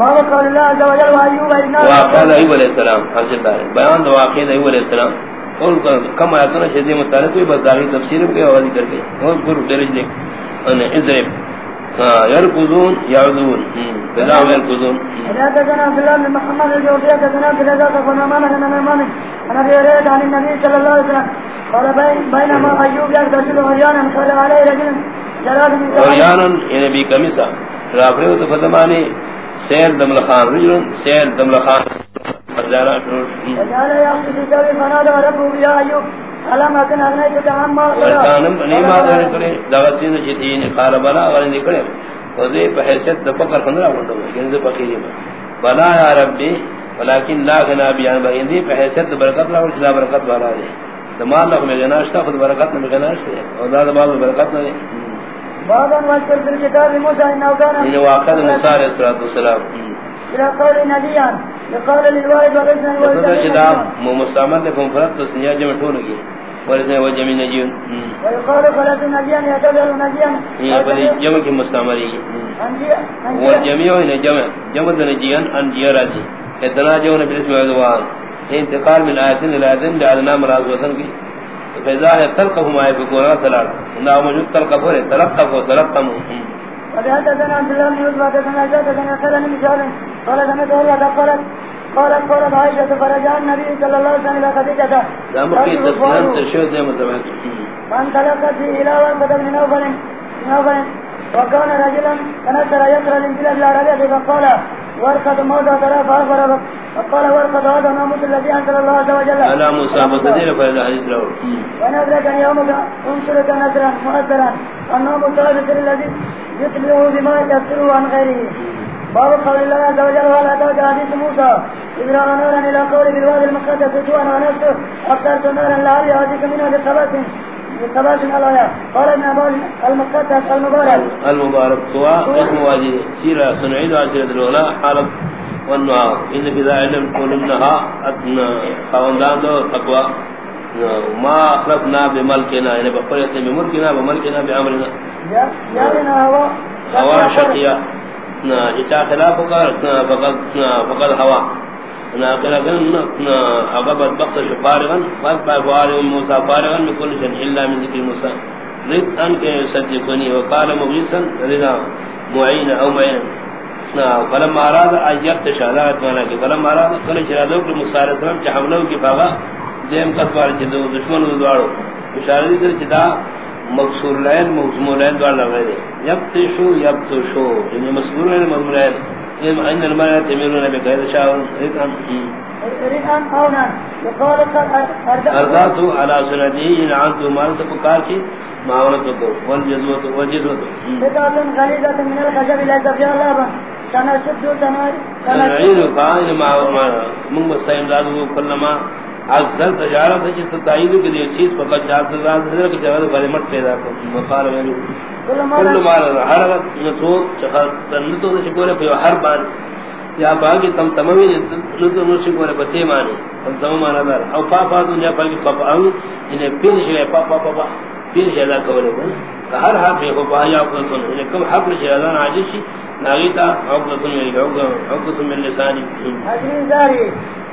قول الله عز وجل وأيوب إذ نادى وقال ایوب علیہ السلام حضرت بیان دو واقعہ ایوب علیہ السلام. اور کم آیاتنا شدی متعلق ہوئی بس داغی تفسیر کے حوالے کر کے اور گرو درج لے ان اذرب. يركضون يعودون بلا يركضون حدثنا عبد الله بن محمد الجوزي الرزاق بن مامن بن مامن عن ابي هريره عن النبي صلى الله عليه وسلم. قال بينما ايوب يغتسل عريانا قال عليه رجل جلال من عريانا يعني بكمسا رافعه تفضماني سیر دمل خان رجل سیر دمل خان فجارا شروع علم اکن تعمى ورکانم نیما دار کرے دعوتین جتین قال بلا غلی نکڑے وذی بحیثیت دفقر خندرہ ونڈو یعنی فقیری میں۔ بلا یا ربی ولیکن لا غنا بیان بہندی بحیثیت برکت لا ورچلا برکت والا دے۔ دمال لکھ میں غناشتا خود برکت میں ہے اور بال میں برکت نہ دے بعضا واذكر في الكتاب موسى انه كان ان واقع موسی علیہ الصلوۃ والسلام. الى قول نبيا لقال للوالد والابن والابن مستعمل لكم فرط تسنيا جمع ٹھولگی ورثہ و جمع نجیون ويقال فلت نجيا يتبع نجيا یہ بلی جمع کی مستعملی. و جمع و جمع. جمع نجیان انجیا راضی. اتنا جو نبی اسم ادوان انتقال من آیت الى آیت لعدنا مراز وطن کی. فیضا ہے تلقف ما يفکونا سلال انہا موجود تلقف ہے تلقف و تلقم وحدثنا عبد الله بن يوسف حدثنا جاد بن خالد بن شهاب قال سمعت هو قالت قالت قالت عائشة فرجع النبي صلى الله عليه وسلم إلى خديجة دا مقید تفسیران ترشود دے مطمئن فانطلقت إلى ورقة بن نوفل نوفل وكان رجلا تنزل يقرأ الإنجيل بالعربية فقال ورقة موضع ترى فأخبر فقال ورقة هذا ناموس الذي أنزل الله عز وجل. على موسى بصدير فإذا حديث له. ونزلك يومك انشرك نزرا مؤثرا والناموس الذي الذي يتبعه بما يفسره عن غيره. باب قول الله عز وجل ولا تاك حديث موسى؟ إذ رأى نارا إلى قول بالواد المقدس فتوى ونفسه. أخترت نارا لعلي هذيك منها بقبات قال ابن المبارك المبارك سواء اسم وادي سيرة سنعيد عشرة الأولى حالة والنهار إن في ذا علم كل منها أدنى خواندان دو تقوى ما أخلفنا بملكنا يعني بقرية بملكنا بملكنا بأمرنا يا هوا هوا شقيا جتا خلاف کا فقط فقط ہوا نا کلا گن اغبت بخت شفارغا فرق فوال موسى فارغا من كل شيء الا من ذكر موسى. رد ان کے صدقني وقال مغيثا رضا معين او معين. نا، فلما اراد ان يفتش شهادات وانا کہ فلما اراد كل شهادات موسى علیہ السلام کہ حملوں کی باغا دیم کسبار چ دشمن دوارو اشارہ دی چدا مقصور لین مقصور لین دوار لگے دے یبتشو یبتشو یعنی مقصور لین مقصور لین یہ ان المرأة تمیرون بقید شاہر ریتان ريحان قونا يقال ارضاتو علا سنتی ان عنتو مال سپکار کی معاونتو کو والجزوتو والجزوتو بقات غلیظة من الخشب ليس فيها لابا سنشد تنعيد تنعيد قائل معاونتو من مستعیم كلما ازل تجارت ہے جس تائید کے لیے چیز فقط جات ذات ہے کہ جواب بڑے مٹ پیدا کر مقال میں کل مال ہر وقت نہ تو نہ تو شکر ہے ہر بار۔ یا باقی تم تمامی نہ تو شکر ہے بتے مانی تم تمام مانا دار۔ او پا پا دنیا پر کی پا ان انہیں پھر ہے پا پا پا پھر جلا کول ہے ہر ہر بے کو پایا کو سن انہیں کم حق جلا عاجز ناغیتا عقدۃ من عقدۃ من لسانی حدیث داری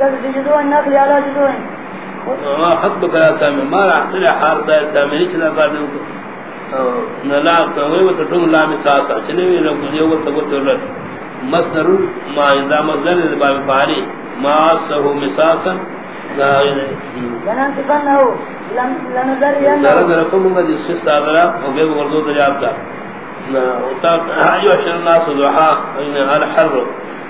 جذوع النقل على جذوع ما خطب کرا سامي ما راح صلح حال دا سامي چلا کار دے نلا کوئی وہ ٹم لا مساسا چلے وی لو جو وہ تو تو مصدر ما اذا مصدر باب فعلی ما سه مساسا ظاهر لن تفنه لن نظر ين ذرا ذرا کوم مجھ سے صادرا او بے ورزو دریاب کا نا اتا ایو شر الناس ضحا ان الحر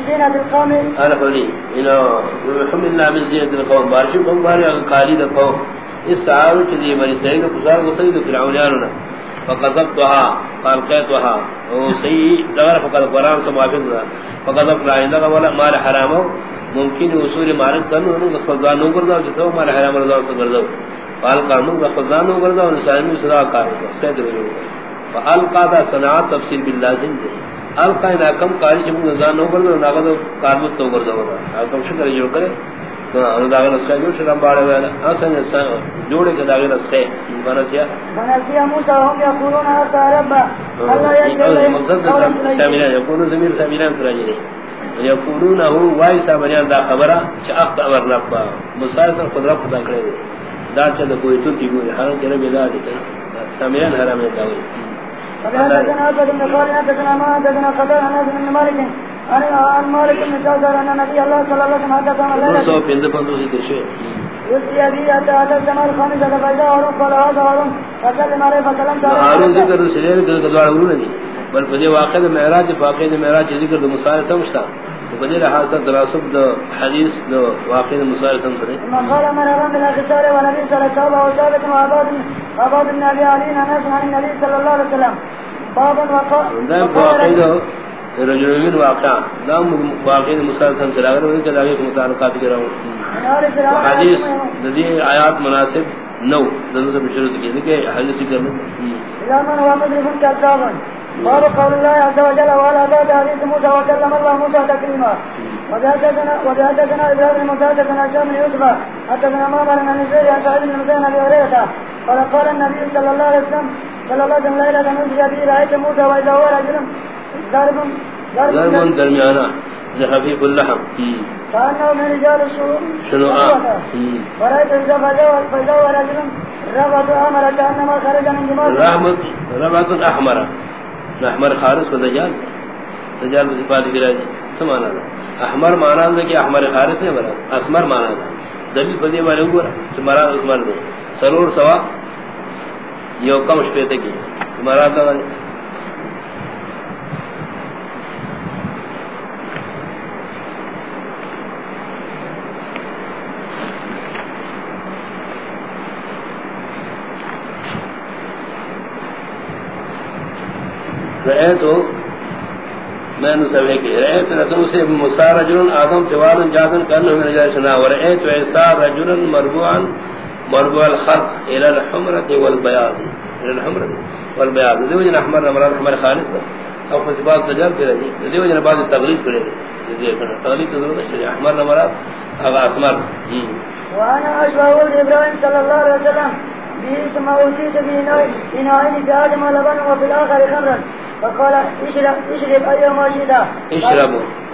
من زينة القوم. عرف انہو رحم اللہ من زینت القوم. بارشی قوم باری اگر دا قوم. اس تعالی چیزی بنی سعید قصار قصید فرعونیانونا. فقذبتها فالقيتها وسي دغر فقد قران سے موافق تھا فقذب لا ولا مال حرام ممکن اصول مالک کرنو نو خزانو کردا جو مال حرام رضا سے کردا قال قانون خزانو کردا صدا کار سید رجو فال قادا صنعت تفسیر باللازم دے. القائنا کم کاری جب نظام کردا ناغد کارمت تو کردا ہوگا۔ کم شکر جو کرے داغر اس کا جو شرم باڑے والا حسن جوڑے کے داغر اس کے بنسیا بنسيا موسى هم يقولون أرضى ربا الله يجب سامنا يقولون زمير سامنا تراجي يقولون هو واي سامنا دا خبره چ اخت امر ربا مسلسل قدرت خدا کرے دا چ کوئی تو کی گوی حال کرے بلا دے۔ سامنا حرام ہے فبهذا أبد من قال حدثنا ما حدثنا قدر عن أبد من مالك. عن مالك بن جوزر أن نبي الله صلى الله عليه وسلم حدثنا ليلة يسري أبي أتى أتى السماء الخامسة فإذا هارون قال هذا هارون فسلم عليه فسلمت عليه ذکر سلیل کر دوڑ ورو نہیں۔ بل فدی واقع معراج واقع معراج ذکر دو مصالح سمجھتا فدی رہا دراسب دو حدیث دو واقع مصالح سمجھتا ثم قال من أرام بالأخسار ونبي صلى الله عليه وسلم وعباد عباد بن أبي علي ناس عن النبي صلى الله عليه وسلم. بابا واقع دو رجل من واقع. دام واقع مصالح سمجھتا اگر ان کے داغے متعلقات کے رہو حدیث ددی آیات مناسب. نو. دنوں سے شروع کی کہ حدیث ذکر میں إلى من هو مدرك كذابا. باب قول الله عز وجل وعلى ذات حديث موسى وكلم الله موسى تكليما وجاءتنا وجاءتنا إبراهيم المساعدة عشان من يوسف. حدثنا ما مرنا من سير عن سعيد بن مسيح أبي هريرة قال قال النبي صلى الله عليه وسلم صلى الله عليه وسلم نزل به رأيت موسى وإذا هو رجل. ضارب ضرب درمیانہ خفیف اللحم. كأنه من رجال الشهور. شنو؟ آه. ورأيت إذا فجاء فإذا هو رجل ربط أمر كأنما خرج من جمال رحمت ربعت احمر خارس و دجال. دجال و صفات گرا جی سمانا دا. احمر مانا دا کہ احمر خارس نے بنا اسمر مانا دا. دلیل پدی والے اوپر مراد اسمر دے. سرور سوا یو کم شپیتے کی مراد دا رأيتو میں نے سمجھے کہ رأيت رسول سے مسار رجل آدم جوال جادن کرنے من رجال شنا ورأيت عیسا رجل مربوعا مربوع الخط الى الحمرة والبياض. الى الحمرة والبياض. دیو جن احمر نمران احمر خالص دا او خصبات تجار پر رجی دیو جن بعض تغلیب پر رجی تغلیب تضرور شریع احمر نمران اغا اسمر. وانا اشبه ابراهيم صلى الله عليه وسلم. اوتيت به اناءين في ادم لبن وفي الاخر خمرا فقال اشرب اشرب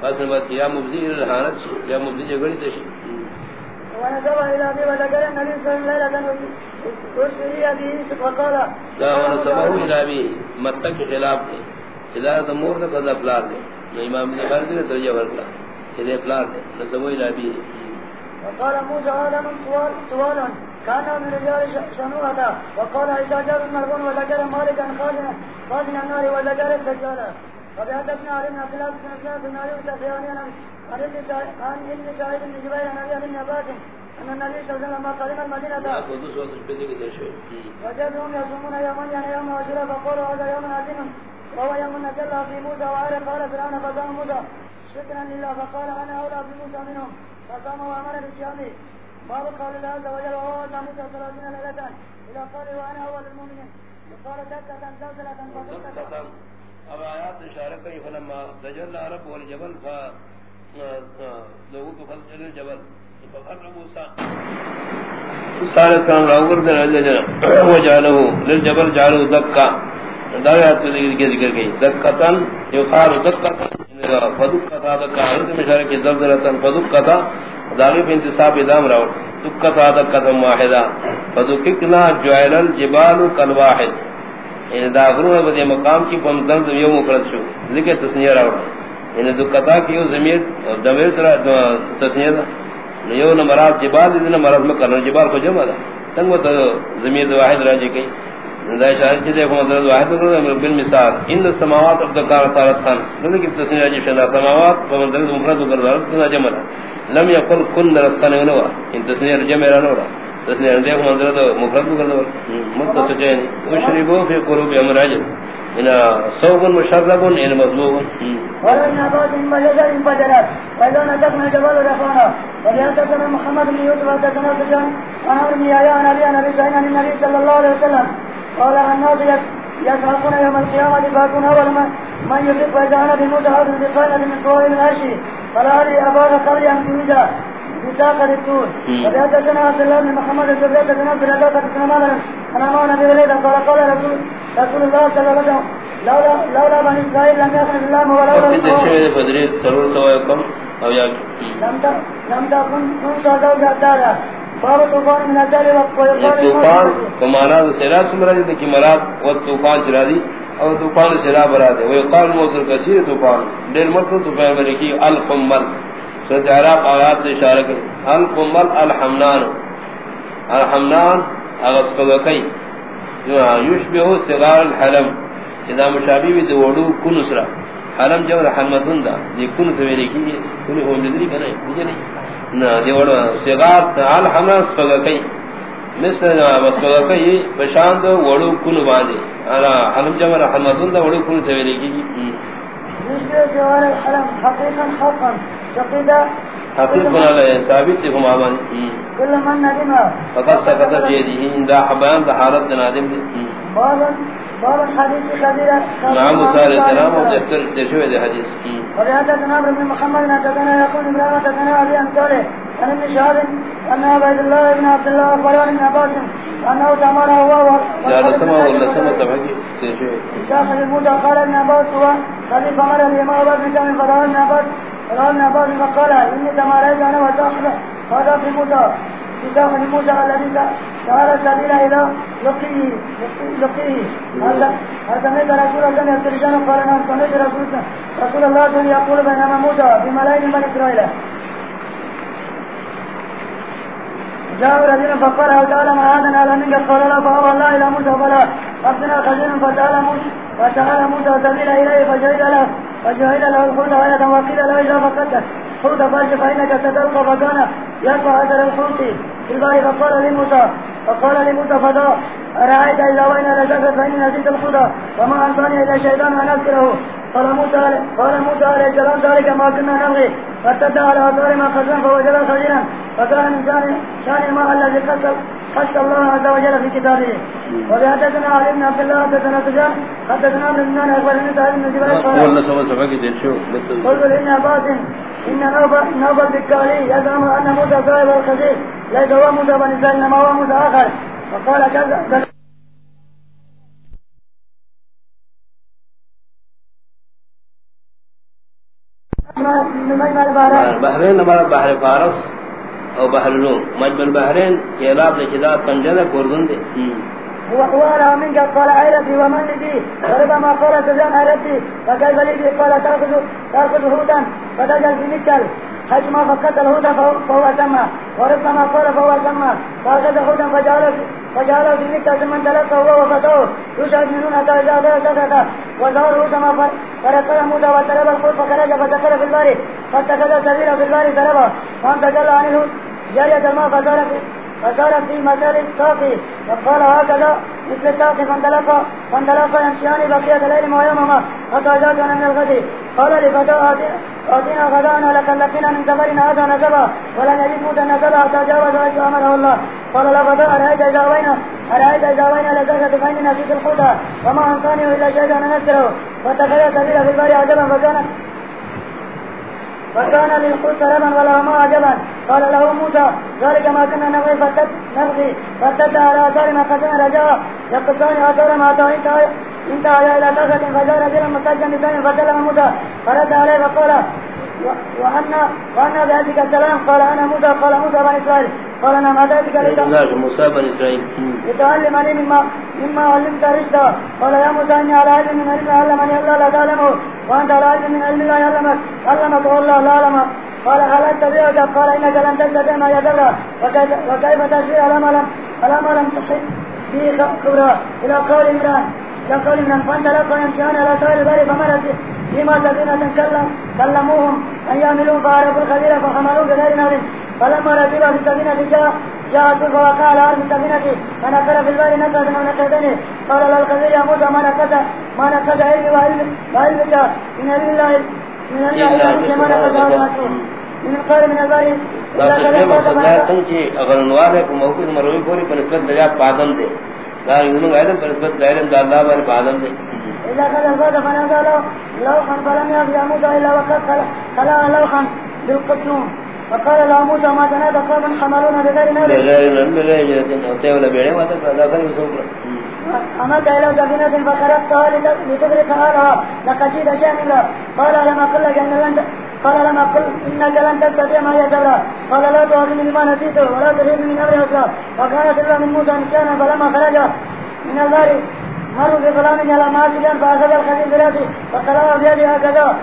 قاسم بہت یا مبزی الحانت یا مبزی جگڑی تشی ونزل الى ابي وذكر النبي صلى الله عليه وسلم اسري به وقال. دا ونسبه ابی متک کے خلاف دے ہدایت امور دا قضا پلار دے امام بخاری نے درجہ ورکلا ہدایت پلار دے نسبه الى ابی وقال موسى آدم سؤال سؤالا كان من رجال شنوهة وقال إذا جار المرغون وذكر مالكا خازنا النار وذكر الدجال. فبحدثنا علي بن عبد الله بن عبد بن علي وتفياني عن عن ابن سعيد بن جبير عن ابي بن عباس ان النبي صلى الله عليه وسلم قدم المدينة وجدهم يصومون يوما يعني يوم عاشوراء فقالوا هذا يوم عظيم. وهو يوم نزل في موسى وعرف قال فرعون فصام موسى. شكرا لله فقال انا اولى بموسى منهم. فصام وامر بصيامه. باب قول الله عز وجل وهو موسى ثلاثين ليلة الى قوله وانا اول المؤمنين. اب آیات اشارہ کئی، فلما دجل عرب والجبل فا لوگوں کو فضل الجبل فقر موسیٰ سارے سلام راوگر دن علیہ جنہ وجعلہ للجبل جعلہ دکا۔ دعویات میں ذکر کے ذکر گئی دکتن یقار دکتن فدکتا دکا۔ حضرت مشارہ کی زلزلتن فدکتا۔ داغی پہ انتصاب ادام راوڑ دکتا دکتا واحدا فدککنا جعل الجبال کالواحد۔ ان دا غرو بدے مقام کی پم دند یو مقرد شو. ذکر تسنیہ راو ان یعنی دو قطا کیو زمیر دمیر سرا تسنیہ دا یو نہ مراد جبال دین مراد مکر جبال کو جمع دا تنگ تو زمیر واحد راجی کئی دا اشارہ کی دیکھو مدد واحد کرو بالمثال. ان السماوات ابدکار تارتان نو کی تسنیہ جی شنا سماوات پم دند مفرد کر دا جمع لم يقل كن رسن نو ان یعنی تسنیہ جمع را اندے کو منظر تو مفرد فی قلوب امراج ان صوب مشرب ان نتقنا جبال رفانا محمد بن يوسف عن النبي صلى الله عليه وسلم۔ قال الناس يسحقون يوم القيامة أول من فإذا أنا من العشي فلا أري قريا في وجه بساقة التور وبيأتكنا عبد الله بن محمد وبيأتكنا عبد الله بن مالا أنا ما نبي إليه قال قال رسول رسول الله صلى الله عليه وسلم لولا لولا بني إسرائيل لم يخرج الله ولولا وقت فدري ضرور سوا يقوم أو يا لم تكن كنت زوجة دارا باب طوفان من الدار طوفان کمانا سیلاب سمرا دی کہ مراد وہ طوفان دی اور طوفان سیلاب برا دے وہ قال موذر کثیر طوفان دل مکر طوفان ملکی القمل سورت عراق آیات نے اشارہ کریں القمل الحمنان۔ الحمنان اغسقلقی یشبہو سغار الحلم۔ اذا مشابی بھی دوڑو کن اسرا حلم جو رحمتن دا۔ دی کن سویلے کی گئے کنی ہون جدری کنا ہے مجھے نہیں۔ نا دی وڑو سغار الحمنان سقلقی مثل وسقلقی بشاند وڑو کن باندے۔ حلم جو رحمتن دا وڑو کن سویلے کی يشبه سغار الحلم حقيقا حقا شقيدا حقیقنا لیے ثابت ہم آمان۔ كل من ندم. فقط سکت بیدی اندہ حبان دا حالت نادم دی بابا حديث كبيرة نعم وصال السلام وذكر تشوه دي حديث وبهذا تنام ابن محمد نتكنا يقول امرأة تكنا أبي أمثاله عن ابن شهاب أن عبد الله بن عبد الله أخبران بن عباس أنه تمر هو لا سمع ولا سمع تبعك تشوه شاخ الموتى قال ابن عباس هو خليف مر اليما عباس كامل فضل ابن عباس فضل ابن عباس فقال إني تمريت أنا وتأخذ، هذا في موتى كتاب موسى الذي قال السبيل إلى لقيه لقيه هل سمعت رسول الله يسترجان قال نعم سمعت رسول رسول الله يقول بينما موسى في من إسرائيل. جاءوا الذين فقرها وتعالى ما على منك؟ قال، لا، فهو الله إلى موسى، فلا. أبدنا خزين فتعالى موسى فتعالى موسى سبيل إليه فجهد له فجهد له الخوض آية وقيل له إذا فقدت خوض فرج فإنك ستلقى فكان يرفع أثر الخوض في البار فقال لموسى فقال لموسى فدا. أرأيت إذا وين لزفت فإني نزيد الخوض وما أنصاني إلى الشيطان أن أذكره. قال موسى قال موسى عليه السلام، ذلك ما كنا نبغي فارتد على أثار ما خزن فوجد خزينا. فكان من شان شان الماء الذي خسر خشى الله عز وجل في كتابه. وبحدثنا علي بن عبد الله حدثنا سجان حدثنا ابن بن اخبر بن سعيد بن جبل قال قلت لابن عباس ان نوبل نوبل بالكالي يزعم ان موسى صاحب الخزي ليس هو موسى بن اسرائيل انما هو موسى اخر فقال كذا بحرین ہمارا بحر فارس. او بحر الروم مجمع البحرین یہ علاق نے چدا پنجدہ کوردن دے وقال منك قال عيرتي ومن لدي وربما قال سجان عيرتي فكيف لدي قال تأخذ تأخذ هودا فتجل في مكتل حيث ما فقدت الهودا فهو سمى وربما قال فهو سمى فأخذ هودا فجعله فجعله في مكتل ثم انتلقه هو وفتوه يشهد منون حتى إذا ذا سكت وظهره سمى فرقل موسى وترب الخوف فخرج فتكل في الباري فاتخذ سبيله في الباري تربه فانتجل عن الهود جارية الماء فصار فصار في مثال الساقي فقال هكذا مثل الساقي فانطلق فانطلق يمشيان بقية الليل ويومهما حتى جاءنا من الغد قال لفتاه آتينا غدانا لقد لقينا من سفرنا هذا نسبا ولن يجد موسى نسبا حتى جاوز وجه أمره الله قال لا بدا أرأيت إذا وين أرأيت إذا وين لذلك تفعلنا في الحوتة وما أنصاني إلا شيء أنا نسره فتخيل سبيل في الباري عجبا فكان وكان للقوت سلما ولا ما عجبا. قال له موسى، ذلك ما كنا نبغي فتت نبغي فتت على أثار ما قدنا رجاء. يقصان أثار ما أتوا انتهى انتهى إلى طاقة فجاء رجلا مسجا بثاني فكلم موسى. فرد عليه فقال وأنا وأنا بهذه السلام قال، أنا موسى. قال، موسى بن إسرائيل. قال أنا ما ذلك موسى بن إسرائيل لتعلمني مما مما علمت رشدا قال يا موسى إني على علم من علم علمني الله لا تعلمه وأنت على علم من علم الله يعلمك علمك الله لا علمك قال هل أتبعك قال إنك لم تستطع ما يدرى وكيف تشري على ما لم على ما لم تحب به خبرا إلى قول إمران إلى قول إمران فانطلقوا يمشيان على سائر البر فمرت فيما سفينة كلم كلموهم أن يعملوا فعرفوا الخبير فحملوا بغير نار فلما ركبوا في السفينة جاء جاء سوف وقع على أرض السفينة فنقر في البر نقرة ونقرتين قال له الخبير يا موسى ما نقص ما نقص علمي وعلمك وعلمك. من علم الله من علم الله ما نقص من القول من البر. اگر انوار ہے موقع مروی پوری پر نسبت دریافت پادم دے دار علم علم پر نسبت علم دار اللہ بار پادم دے إذا قال الفاد فنادى له لوحا فلم يأخذ موسى إلا وقد خلاه لوحا بالقطنون فقال له موسى ما تنادى قوم حملون بغير نار بغير نار بغير أوتيه ولا بيعه ما تفعل يسوق أمد إلى سفينة فخرجتها لتغرق أهلها لقد جيد شيئا إلا قال لما قل لن قال لما قل إنك لن تستطيع ما يتبرى قال لا تؤذني بما نسيته ولا تهيني من أمر أسرى وكانت الله من موسى نسيانا فلما خرج من البار مروا بغلام على ماسجا فأخذ الخديم براسه فقلعه بيده هكذا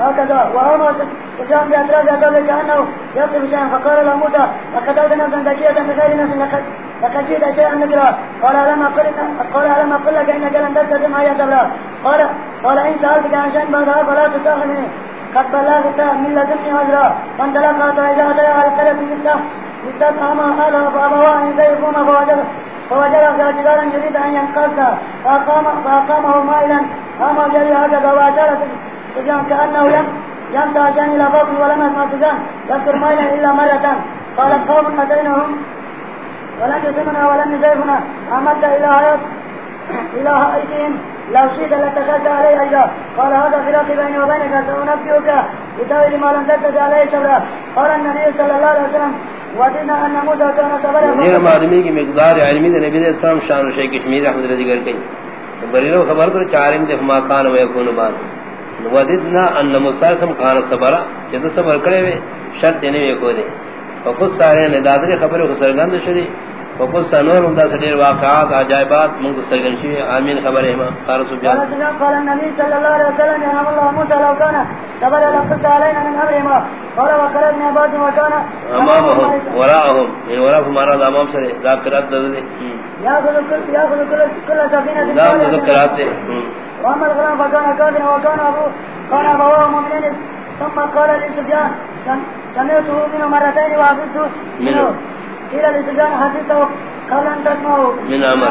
هكذا. وهو سجان بأطراف يقول كأنه يصف شيئا فقال له موسى، لقد نفسا ذكية بغير نفس لقد لقد جئت شيئا نكرا قال لما قل قال لما قل لك انك لن تستطيع معي صبرا قال قال ان سالتك عن شيء بعدها فلا تستاخذني قد بلغت من لدني عذرا فانطلق حتى اذا اتى على القريه مثله مثله استطعم اهلها فابواه ان يكون فوجد فوجد جدارا يريد ان ينقذ فاقام فاقامه مائلا، قام جري هكذا واشار سجان كانه يم يمسى عشان فوق ولم يسمع سجان يذكر مائلا الا مره قال قوم اتيناهم ولم يسمنا ولم يزيفنا أمد إلى حياة إلى حياتهم. لو شئت لتخذت عليه أيضا قال هذا فراق بيني وبينك، سأنبئك بتاويل ما لم تتج عليه شبرا قال النبي صلى الله عليه وسلم ودنا أن موسى كان صبرا یہ معلومی کی مقدار علمی دے نبی علیہ السلام شان و شیخ کشمیر احمد رضی گر گئی بریلو خبر کر چارم دے، فما کان و یکون بعد. ودنا ان موسی سم کان صبرا جد صبر کرے شرط نہیں کو دے فقط سارے نے دادری خبر کو سرگند شری فقط سنور ہم دا سدیر واقعات عجائبات منگ سرگن شی آمین خبر ہے قال سبحان قال النبي صلى الله عليه وسلم يا الله موسى لو كان قبل لقد علينا من امرهما قال وقرنا بعد ما كان امامهم وراءهم من وراءهم مرض امام سر ذاکرات دے كل ياخذ كل كل سفينه نعم ذکرات وعمل غلام فكان كاذبا وكان ابوه كان ابواه مؤمنين. ثم قال لسفيان سمعته منه مرتين وحفظته منه. قيل لسفيان حديثه قال ان تسمعوا من امر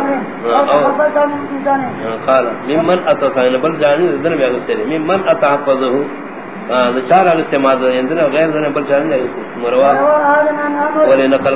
قال ممن اتى سائل بل جاني ذن غسل ممن اتى حفظه چار اندر غیر بل مروا نقل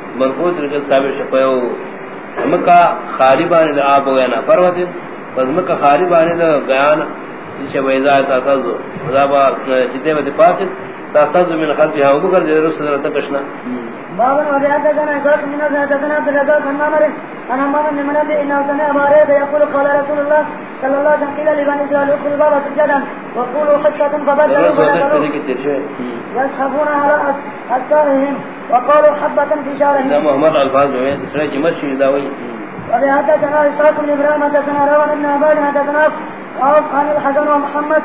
مربوط رکھ ثابت شپیو مکا خاربان دا آب وینا پروت پس مکا خاربان دا گیان چھ ویزا تا تزو مذابا چتے میں پاس تا تزو من خلفی ہاں بکر دے رسول اللہ تکشنا بابا وریات دنا شرط من ذات دنا بلغا كما مر انا ما من من دي ان سنه بارے يقول قال رسول الله صلى الله عليه وسلم اسرائيل ادخلوا بابا سجدا وقولوا حتى فبدلوا يسحبون على اثارهم وقالوا حبة في شارهم نعم محمد الفاظ میں دوسرے جمع شی داوی وبهذا حدثنا إسحاق بن إبراهيم حدثنا روان بن عباد حدثنا عوف عن الحسن ومحمد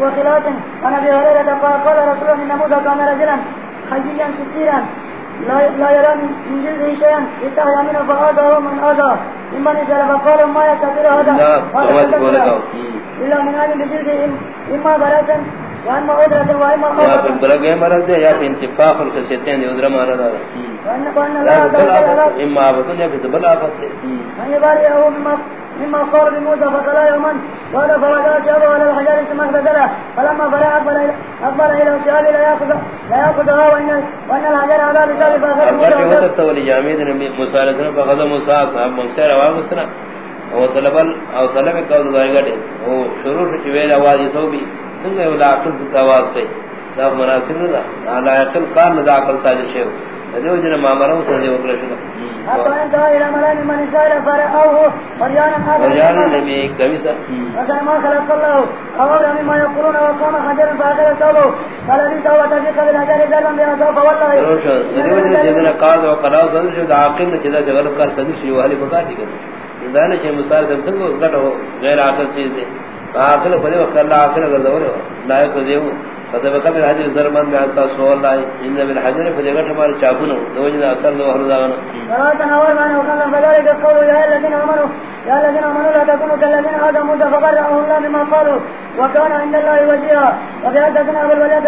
وخلاف عن أبي هريرة قال قال رسول الله إن موسى كان رجلا حييا كثيرا لا لا يرى من جلده شيئا يستحيا منه فهذا هو من هذا ممن يسأل فقال ما يكثر هذا؟ إلا من هذه بجلده إما یا تبرا گئے مرد دے یا پہ انتفاق ان کے سیتین دے ادھرا مرد آرہا لا بطل آفت ام آبتن یا پہ تبرا آفت دے مانی باری اہو مما خور بموزا فقلا یومن وانا فراجات یادو علی الحجار سمح بزرہ فلما فرا اکبر ایلہ سیالی لیاخدہا وانا الحجار آداب سالی فاخر موزا اگر کہ وہ تک تولی جامید مصالح سنو فقضا مصالح صاحب مصالح رواب سنو وہ طلب او طلب کودو دائگا دے وہ شروع شویل آوازی سو بھی سنگ ہے ولا عقل تو آواز کئی دا مناسب نہ دا لا عقل کا نہ دا عقل سا جے شیو دیو جن ما مرو سن دیو کلا شنا اپن دا ایرا ملانی منی سارا فر او ہو مریانہ مریانہ نے میں کبھی سا اگر ما کلا کلا او اور ہمیں ما کرونا و کون حجر باغر چلو کلا نہیں تو تجھے کبھی نظر دے دا فوتا ہے روشن دیو جن کا دا کلا دا شو دا عقل چدا جگر کر سن شیو علی بکا دی کر دانش مثال سے تم کو گٹو غیر عقل چیز دے عاقل پدے وقت اللہ عاقل اگر دور لائق دیو۔ فذهب قبل حديث زرمان بعصا سوال الله إن بالحجر فجأة تمار چاكونه دوجنا أكثر له أهل داغنا فلا تنور معنى وقال فذلك قولوا يا الذين أمنوا يا الذين أمنوا لا تكونوا كالذين آدموا فقرأه الله بما قالوا۔ وكان عند الله وجيها وفي حدثنا أبو الوليد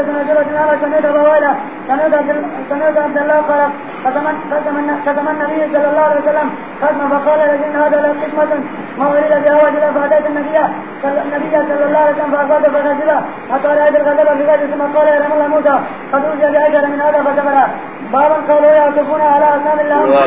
سنة بوالا۔ سنة عبد الله قال ختم النبي صلى الله عليه وسلم۔ ختم فقال لكن هذا لا قسمة ما أريد بها وجلا فأتيت النبي النبي صلى الله عليه وسلم فأصاد فغزلا حتى رأيت الغزل بغير ثم قال يا رحم الله موسى قد أوجد بأجر من هذا فسبرا بابا قالوا يعطفون على أسنان الله